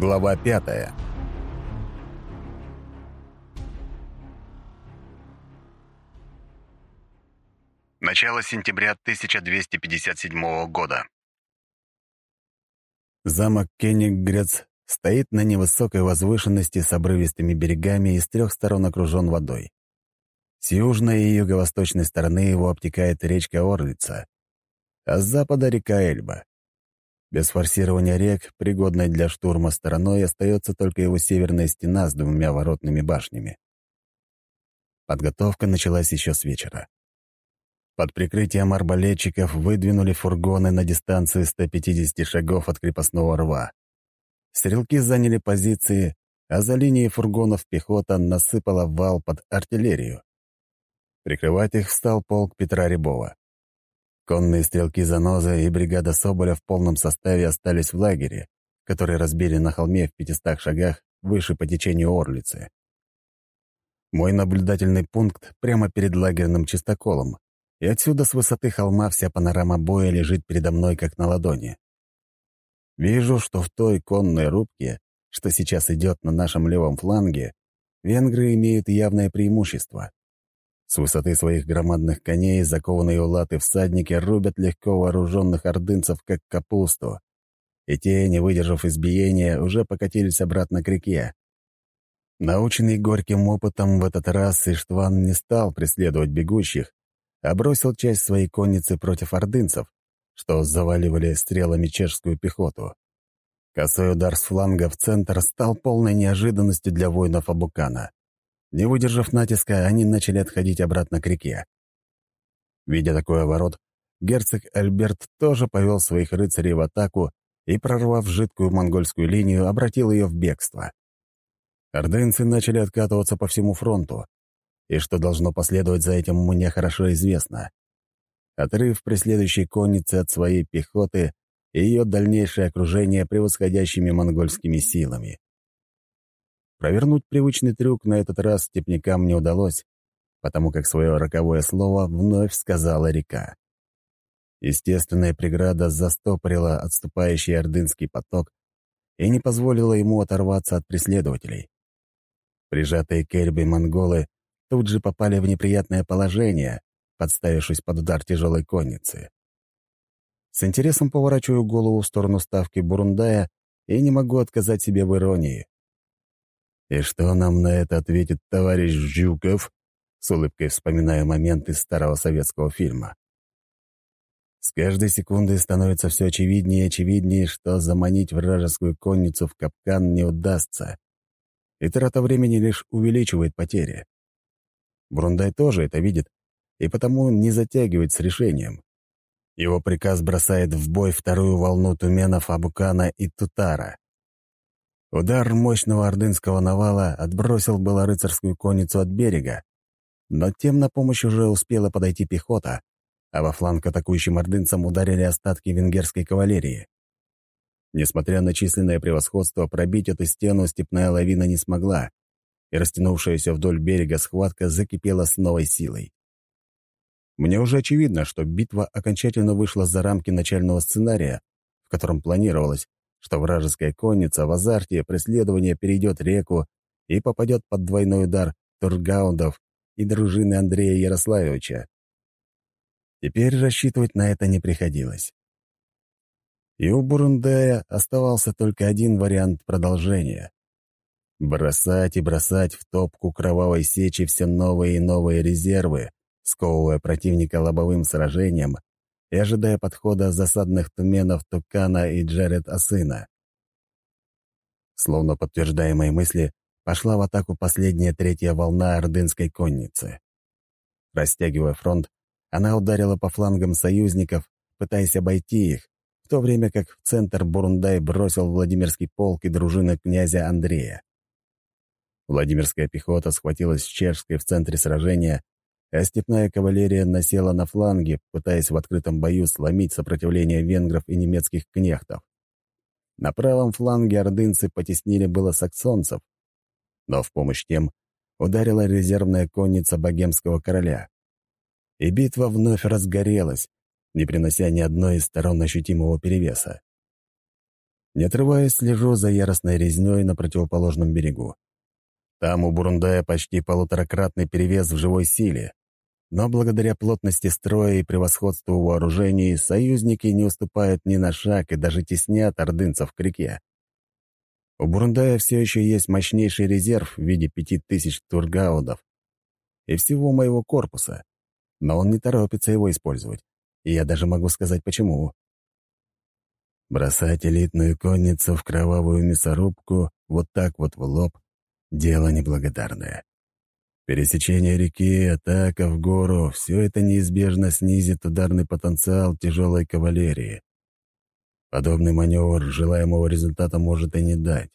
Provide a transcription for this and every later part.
Глава пятая. Начало сентября 1257 года. Замок Кениггрец стоит на невысокой возвышенности с обрывистыми берегами и с трех сторон окружен водой. С южной и юго-восточной стороны его обтекает речка Орлица, а с запада — река Эльба. Без форсирования рек, пригодной для штурма стороной, остается только его северная стена с двумя воротными башнями. Подготовка началась еще с вечера. Под прикрытием арбалетчиков выдвинули фургоны на дистанцию 150 шагов от крепостного рва. Стрелки заняли позиции, а за линией фургонов пехота насыпала вал под артиллерию. Прикрывать их встал полк Петра Рябова. Конные стрелки Заноза и бригада Соболя в полном составе остались в лагере, который разбили на холме в пятистах шагах выше по течению Орлицы. Мой наблюдательный пункт прямо перед лагерным чистоколом, и отсюда с высоты холма вся панорама боя лежит передо мной как на ладони. Вижу, что в той конной рубке, что сейчас идет на нашем левом фланге, венгры имеют явное преимущество. С высоты своих громадных коней, закованные в всадники, рубят легко вооруженных ордынцев, как капусту. И те, не выдержав избиения, уже покатились обратно к реке. Наученный горьким опытом в этот раз Иштван не стал преследовать бегущих, а бросил часть своей конницы против ордынцев, что заваливали стрелами чешскую пехоту. Косой удар с фланга в центр стал полной неожиданностью для воинов Абукана. Не выдержав натиска, они начали отходить обратно к реке. Видя такой оборот, герцог Альберт тоже повел своих рыцарей в атаку и, прорвав жидкую монгольскую линию, обратил ее в бегство. Ордынцы начали откатываться по всему фронту, и что должно последовать за этим, мне хорошо известно. Отрыв преследующей конницы от своей пехоты и ее дальнейшее окружение превосходящими монгольскими силами. Провернуть привычный трюк на этот раз степнякам не удалось, потому как свое роковое слово вновь сказала река. Естественная преграда застопорила отступающий ордынский поток и не позволила ему оторваться от преследователей. Прижатые к Эльбе монголы тут же попали в неприятное положение, подставившись под удар тяжелой конницы. С интересом поворачиваю голову в сторону ставки Бурундая и не могу отказать себе в иронии. «И что нам на это ответит товарищ Жуков?» С улыбкой вспоминаю момент из старого советского фильма. С каждой секундой становится все очевиднее и очевиднее, что заманить вражескую конницу в капкан не удастся, и трата времени лишь увеличивает потери. Брундай тоже это видит, и потому не затягивает с решением. Его приказ бросает в бой вторую волну туменов Абукана и Тутара. Удар мощного ордынского навала отбросил было рыцарскую конницу от берега, но тем на помощь уже успела подойти пехота, а во фланг атакующим ордынцам ударили остатки венгерской кавалерии. Несмотря на численное превосходство, пробить эту стену степная лавина не смогла, и растянувшаяся вдоль берега схватка закипела с новой силой. Мне уже очевидно, что битва окончательно вышла за рамки начального сценария, в котором планировалось, что вражеская конница в азарте преследования перейдет реку и попадет под двойной удар тургаундов и дружины Андрея Ярославовича. Теперь рассчитывать на это не приходилось. И у Бурундая оставался только один вариант продолжения. Бросать и бросать в топку кровавой сечи все новые и новые резервы, сковывая противника лобовым сражением и ожидая подхода засадных туменов Тукана и Джаред Асына. Словно подтверждая мои мысли, пошла в атаку последняя третья волна ордынской конницы. Растягивая фронт, она ударила по флангам союзников, пытаясь обойти их, в то время как в центр Бурундай бросил Владимирский полк и дружина князя Андрея. Владимирская пехота схватилась с Чешской в центре сражения а степная кавалерия насела на фланге, пытаясь в открытом бою сломить сопротивление венгров и немецких кнехтов. На правом фланге ордынцы потеснили было саксонцев, но в помощь тем ударила резервная конница богемского короля. И битва вновь разгорелась, не принося ни одной из сторон ощутимого перевеса. Не отрываясь, слежу за яростной резнёй на противоположном берегу. Там у Бурундая почти полуторакратный перевес в живой силе, но благодаря плотности строя и превосходству вооружений союзники не уступают ни на шаг и даже теснят ордынцев к реке. У Бурундая все еще есть мощнейший резерв в виде пяти тысяч тургаудов и всего моего корпуса, но он не торопится его использовать, и я даже могу сказать почему. Бросать элитную конницу в кровавую мясорубку вот так вот в лоб — дело неблагодарное. Пересечение реки, атака в гору — все это неизбежно снизит ударный потенциал тяжелой кавалерии. Подобный маневр желаемого результата может и не дать.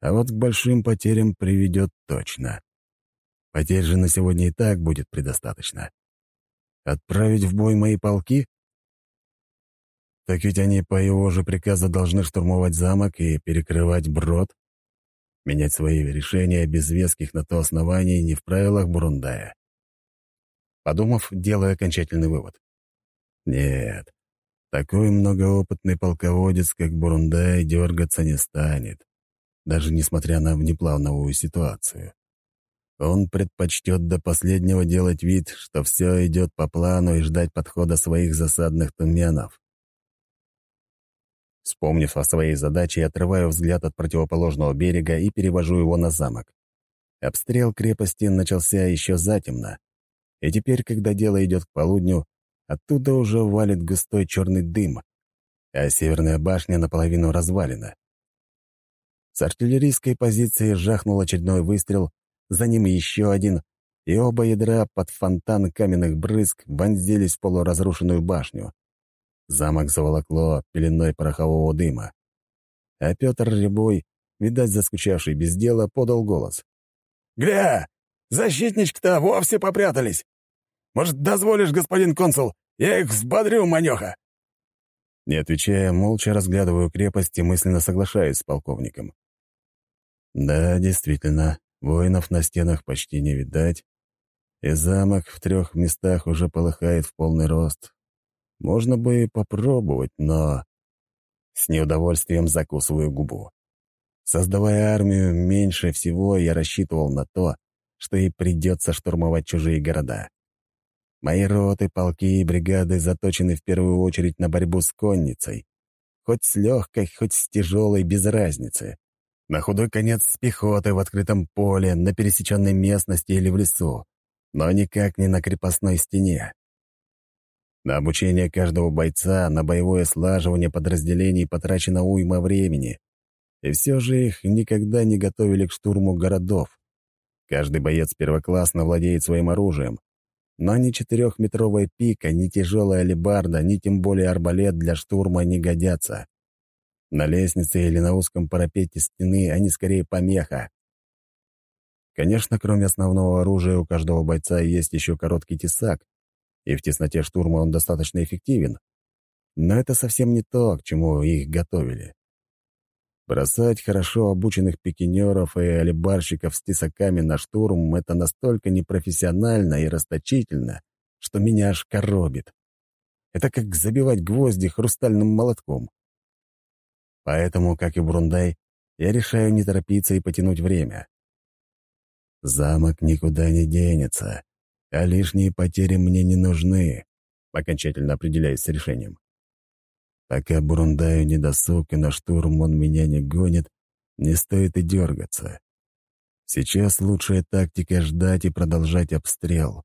А вот к большим потерям приведет точно. Потерь же на сегодня и так будет предостаточно. Отправить в бой мои полки? Так ведь они по его же приказу должны штурмовать замок и перекрывать брод. Менять свои решения без веских на то оснований не в правилах Бурундая. Подумав, делаю окончательный вывод. Нет, такой многоопытный полководец, как Бурундай, дергаться не станет, даже несмотря на внеплановую ситуацию. Он предпочтет до последнего делать вид, что все идет по плану и ждать подхода своих засадных туменов. Вспомнив о своей задаче, отрываю взгляд от противоположного берега и перевожу его на замок. Обстрел крепости начался еще затемно, и теперь, когда дело идет к полудню, оттуда уже валит густой черный дым, а северная башня наполовину развалена. С артиллерийской позиции жахнул очередной выстрел, за ним еще один, и оба ядра под фонтан каменных брызг вонзились в полуразрушенную башню. Замок заволокло пеленой порохового дыма. А Петр Рябой, видать, заскучавший без дела, подал голос. «Гля! Защитнички-то вовсе попрятались! Может, дозволишь, господин консул? Я их взбодрю, манёха!» Не отвечая, молча разглядываю крепость и мысленно соглашаюсь с полковником. Да, действительно, воинов на стенах почти не видать, и замок в трех местах уже полыхает в полный рост, можно бы попробовать, но... С неудовольствием закусываю губу. Создавая армию, меньше всего я рассчитывал на то, что и придется штурмовать чужие города. Мои роты, полки и бригады заточены в первую очередь на борьбу с конницей. Хоть с легкой, хоть с тяжелой, без разницы. На худой конец с пехотой в открытом поле, на пересеченной местности или в лесу, но никак не на крепостной стене. На обучение каждого бойца, на боевое слаживание подразделений потрачено уйма времени. И все же их никогда не готовили к штурму городов. Каждый боец первоклассно владеет своим оружием. Но ни четырехметровая пика, ни тяжелая алебарда, ни тем более арбалет для штурма не годятся. На лестнице или на узком парапете стены они скорее помеха. Конечно, кроме основного оружия у каждого бойца есть еще короткий тесак, и в тесноте штурма он достаточно эффективен. Но это совсем не то, к чему их готовили. Бросать хорошо обученных пикинеров и алибарщиков с тесаками на штурм — это настолько непрофессионально и расточительно, что меня аж коробит. Это как забивать гвозди хрустальным молотком. Поэтому, как и Брундай, я решаю не торопиться и потянуть время. Замок никуда не денется, а лишние потери мне не нужны, окончательно определяясь с решением. Пока Бурундаю не досуг и на штурм он меня не гонит, не стоит и дергаться. Сейчас лучшая тактика — ждать и продолжать обстрел.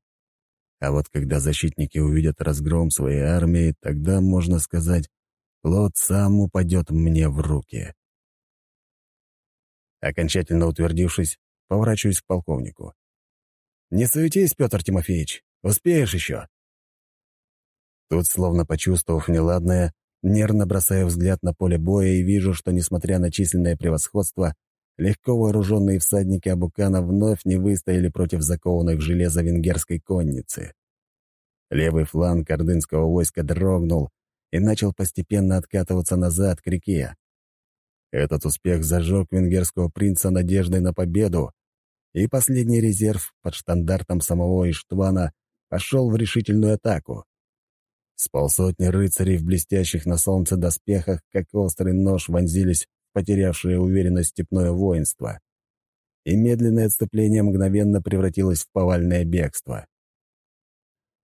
А вот когда защитники увидят разгром своей армии, тогда, можно сказать, плод сам упадет мне в руки. Окончательно утвердившись, поворачиваюсь к полковнику. «Не суетись, Петр Тимофеевич, успеешь еще». Тут, словно почувствовав неладное, нервно бросаю взгляд на поле боя и вижу, что, несмотря на численное превосходство, легко вооруженные всадники Абукана вновь не выстояли против закованной в железо венгерской конницы. Левый фланг ордынского войска дрогнул и начал постепенно откатываться назад к реке. Этот успех зажег венгерского принца надеждой на победу, и последний резерв под штандартом самого Иштвана пошел в решительную атаку. С полсотни рыцарей в блестящих на солнце доспехах, как острый нож, вонзились в потерявшее уверенность степное воинство. И медленное отступление мгновенно превратилось в повальное бегство.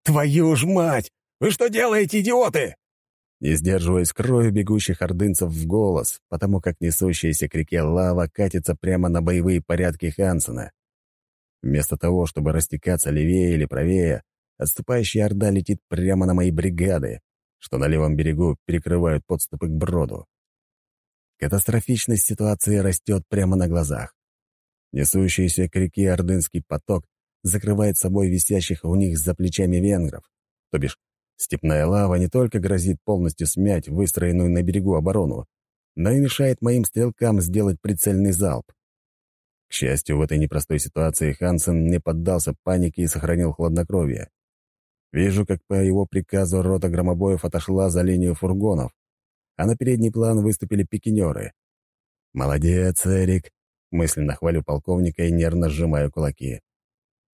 «Твою ж мать! Вы что делаете, идиоты?» Не сдерживаясь кровью бегущих ордынцев в голос, потому как несущаяся к реке лава катится прямо на боевые порядки Хансена. Вместо того, чтобы растекаться левее или правее, отступающая орда летит прямо на мои бригады, что на левом берегу перекрывают подступы к броду. Катастрофичность ситуации растет прямо на глазах. Несущийся к реке ордынский поток закрывает собой висящих у них за плечами венгров, то бишь степная лава не только грозит полностью смять выстроенную на берегу оборону, но и мешает моим стрелкам сделать прицельный залп. К счастью, в этой непростой ситуации Хансен не поддался панике и сохранил хладнокровие. Вижу, как по его приказу рота громобоев отошла за линию фургонов, а на передний план выступили пикинеры. «Молодец, Эрик!» — мысленно хвалю полковника и нервно сжимаю кулаки.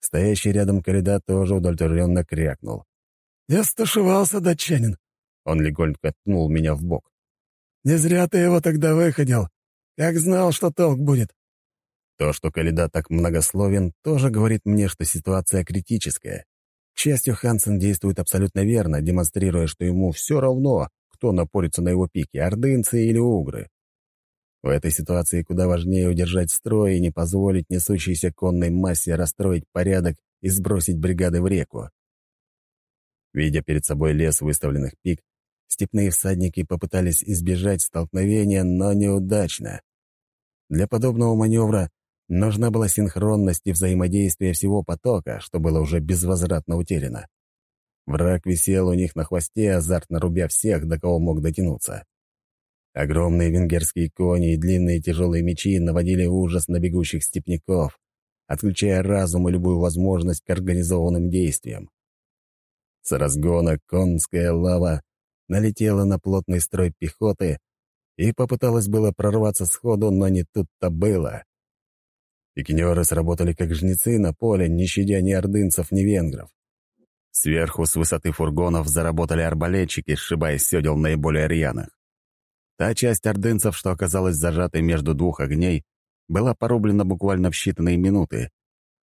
Стоящий рядом Каледа тоже удовлетворенно крякнул. «Я стушевался, датчанин!» Он легонько ткнул меня в бок. «Не зря ты его тогда выходил. Как знал, что толк будет!» То, что Каледа так многословен, тоже говорит мне, что ситуация критическая. К счастью, Хансен действует абсолютно верно, демонстрируя, что ему все равно, кто напорится на его пике, ордынцы или угры. В этой ситуации куда важнее удержать строй и не позволить несущейся конной массе расстроить порядок и сбросить бригады в реку. Видя перед собой лес выставленных пик, степные всадники попытались избежать столкновения, но неудачно. Для подобного маневра Нужна была синхронность и взаимодействие всего потока, что было уже безвозвратно утеряно. Враг висел у них на хвосте, азартно рубя всех, до кого мог дотянуться. Огромные венгерские кони и длинные тяжелые мечи наводили ужас на бегущих степняков, отключая разум и любую возможность к организованным действиям. С разгона конская лава налетела на плотный строй пехоты и попыталась было прорваться сходу, но не тут-то было. Пикинеры сработали как жнецы на поле, не щадя ни ордынцев, ни венгров. Сверху, с высоты фургонов, заработали арбалетчики, сшибая седел наиболее рьяных. Та часть ордынцев, что оказалась зажатой между двух огней, была порублена буквально в считанные минуты,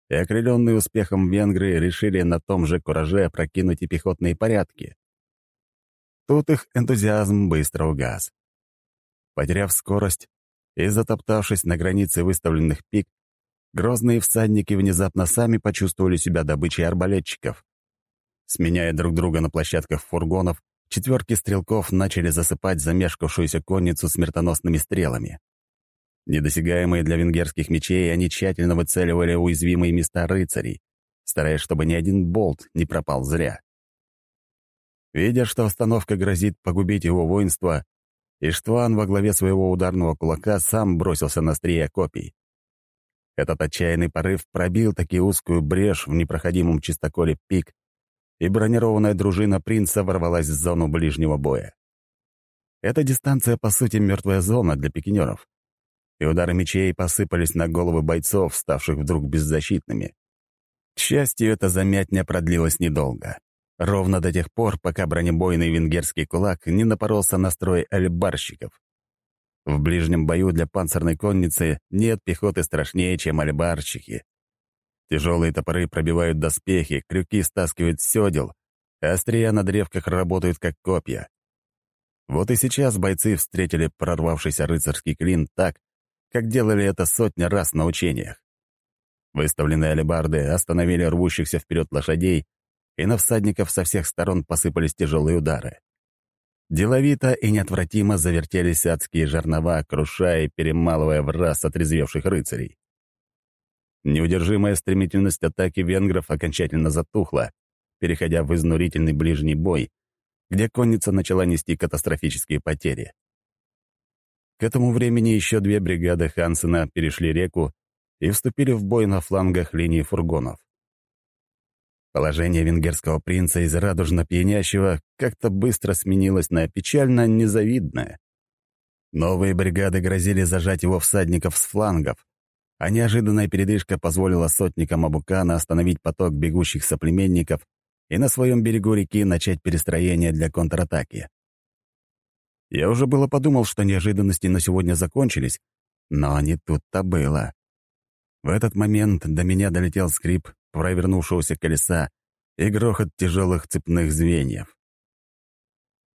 и окрыленные успехом венгры решили на том же кураже прокинуть и пехотные порядки. Тут их энтузиазм быстро угас. Потеряв скорость и затоптавшись на границе выставленных пик, Грозные всадники внезапно сами почувствовали себя добычей арбалетчиков. Сменяя друг друга на площадках фургонов, четверки стрелков начали засыпать замешкавшуюся конницу смертоносными стрелами. Недосягаемые для венгерских мечей, они тщательно выцеливали уязвимые места рыцарей, стараясь, чтобы ни один болт не пропал зря. Видя, что остановка грозит погубить его воинство, Иштван во главе своего ударного кулака сам бросился на стрия копий. Этот отчаянный порыв пробил таки узкую брешь в непроходимом чистоколе пик, и бронированная дружина принца ворвалась в зону ближнего боя. Эта дистанция, по сути, мертвая зона для пикинеров, и удары мечей посыпались на головы бойцов, ставших вдруг беззащитными. К счастью, эта замятня продлилась недолго. Ровно до тех пор, пока бронебойный венгерский кулак не напоролся на строй альбарщиков. В ближнем бою для панцирной конницы нет пехоты страшнее, чем альбарщики. Тяжелые топоры пробивают доспехи, крюки стаскивают седел, а острия на древках работают как копья. Вот и сейчас бойцы встретили прорвавшийся рыцарский клин так, как делали это сотни раз на учениях. Выставленные алебарды остановили рвущихся вперед лошадей, и на всадников со всех сторон посыпались тяжелые удары. Деловито и неотвратимо завертелись адские жернова, крушая и перемалывая в раз отрезвевших рыцарей. Неудержимая стремительность атаки венгров окончательно затухла, переходя в изнурительный ближний бой, где конница начала нести катастрофические потери. К этому времени еще две бригады Хансена перешли реку и вступили в бой на флангах линии фургонов. Положение венгерского принца из радужно пьянящего как-то быстро сменилось на печально незавидное. Новые бригады грозили зажать его всадников с флангов, а неожиданная передышка позволила сотникам Абукана остановить поток бегущих соплеменников и на своем берегу реки начать перестроение для контратаки. Я уже было подумал, что неожиданности на сегодня закончились, но не тут-то было. В этот момент до меня долетел скрип провернувшегося колеса и грохот тяжелых цепных звеньев.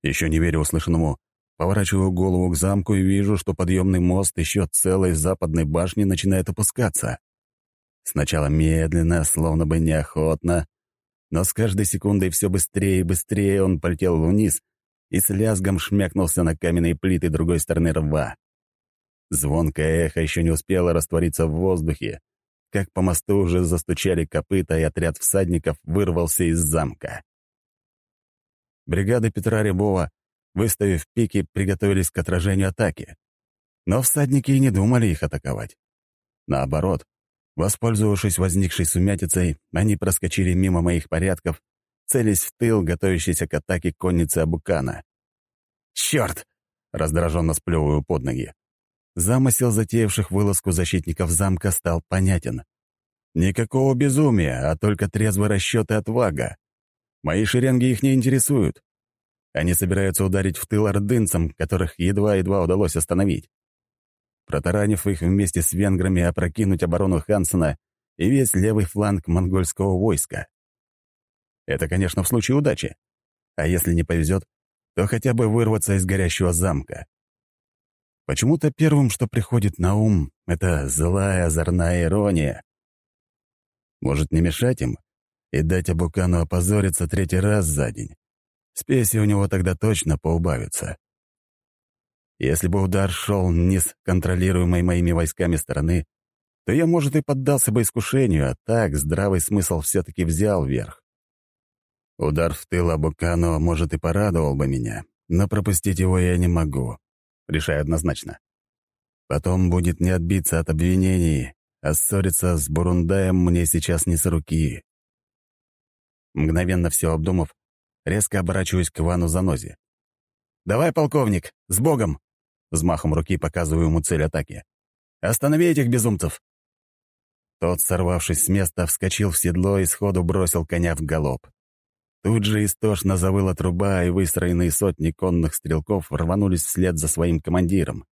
Еще не веря услышанному, поворачиваю голову к замку и вижу, что подъемный мост еще целой западной башни начинает опускаться. Сначала медленно, словно бы неохотно, но с каждой секундой все быстрее и быстрее он полетел вниз и с лязгом шмякнулся на каменные плиты другой стороны рва. Звонкое эхо еще не успело раствориться в воздухе, как по мосту уже застучали копыта, и отряд всадников вырвался из замка. Бригады Петра Рябова, выставив пики, приготовились к отражению атаки. Но всадники и не думали их атаковать. Наоборот, воспользовавшись возникшей сумятицей, они проскочили мимо моих порядков, целясь в тыл, готовящийся к атаке конницы Абукана. «Черт!» — раздраженно сплевываю под ноги. Замысел затеявших вылазку защитников замка стал понятен. Никакого безумия, а только трезвый расчет и отвага. Мои шеренги их не интересуют. Они собираются ударить в тыл ордынцам, которых едва-едва удалось остановить. Протаранив их вместе с венграми, опрокинуть оборону Хансена и весь левый фланг монгольского войска. Это, конечно, в случае удачи. А если не повезет, то хотя бы вырваться из горящего замка. Почему-то первым, что приходит на ум, это злая озорная ирония. Может, не мешать им и дать Абукану опозориться третий раз за день? Спеси у него тогда точно поубавится. Если бы удар шел не с контролируемой моими войсками стороны, то я, может, и поддался бы искушению, а так здравый смысл все-таки взял верх. Удар в тыл Абукану, может, и порадовал бы меня, но пропустить его я не могу. Решаю однозначно. Потом будет не отбиться от обвинений, а ссориться с Бурундаем мне сейчас не с руки. Мгновенно все обдумав, резко оборачиваюсь к Ивану Занозе. «Давай, полковник, с Богом!» Взмахом руки показываю ему цель атаки. «Останови этих безумцев!» Тот, сорвавшись с места, вскочил в седло и сходу бросил коня в галоп. Тут же истошно завыла труба, и выстроенные сотни конных стрелков рванулись вслед за своим командиром.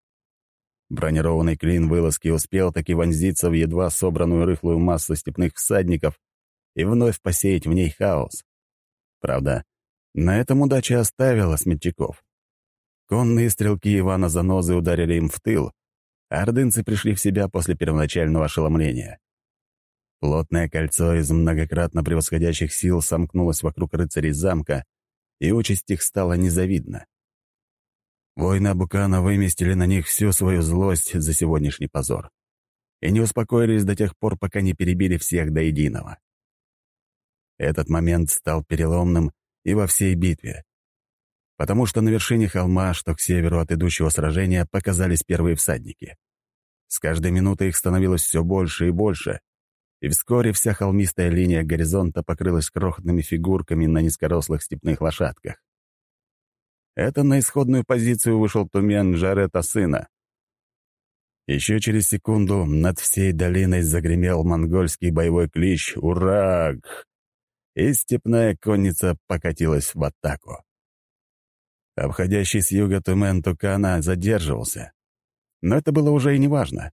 Бронированный клин вылазки успел таки вонзиться в едва собранную рыхлую массу степных всадников и вновь посеять в ней хаос. Правда, на этом удача оставила смельчаков. Конные стрелки Ивана Занозы ударили им в тыл, а ордынцы пришли в себя после первоначального ошеломления. Плотное кольцо из многократно превосходящих сил сомкнулось вокруг рыцарей замка, и участь их стала незавидна. Воины Абукана выместили на них всю свою злость за сегодняшний позор и не успокоились до тех пор, пока не перебили всех до единого. Этот момент стал переломным и во всей битве, потому что на вершине холма, что к северу от идущего сражения, показались первые всадники. С каждой минутой их становилось все больше и больше, и вскоре вся холмистая линия горизонта покрылась крохотными фигурками на низкорослых степных лошадках. Это на исходную позицию вышел тумен Жарета сына. Еще через секунду над всей долиной загремел монгольский боевой клич «Ураг!» и степная конница покатилась в атаку. Обходящий с юга тумен Тукана задерживался. Но это было уже и неважно.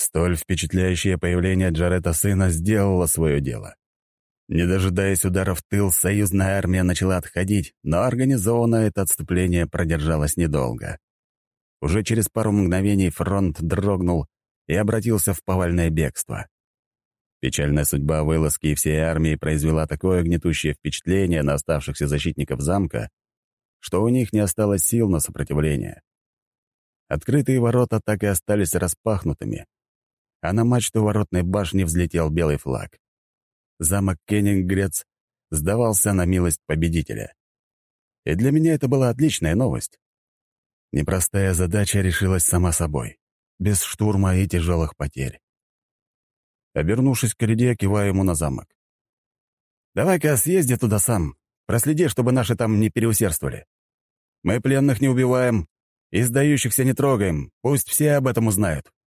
Столь впечатляющее появление Джарета сына сделало свое дело. Не дожидаясь удара в тыл, союзная армия начала отходить, но организованно это отступление продержалось недолго. Уже через пару мгновений фронт дрогнул и обратился в повальное бегство. Печальная судьба вылазки и всей армии произвела такое гнетущее впечатление на оставшихся защитников замка, что у них не осталось сил на сопротивление. Открытые ворота так и остались распахнутыми, а на мачту воротной башни взлетел белый флаг. Замок Кеннингрец сдавался на милость победителя. И для меня это была отличная новость. Непростая задача решилась сама собой, без штурма и тяжелых потерь. Обернувшись к Реде, киваю ему на замок. «Давай-ка съезди туда сам. Проследи, чтобы наши там не переусердствовали. Мы пленных не убиваем и сдающихся не трогаем. Пусть все об этом узнают.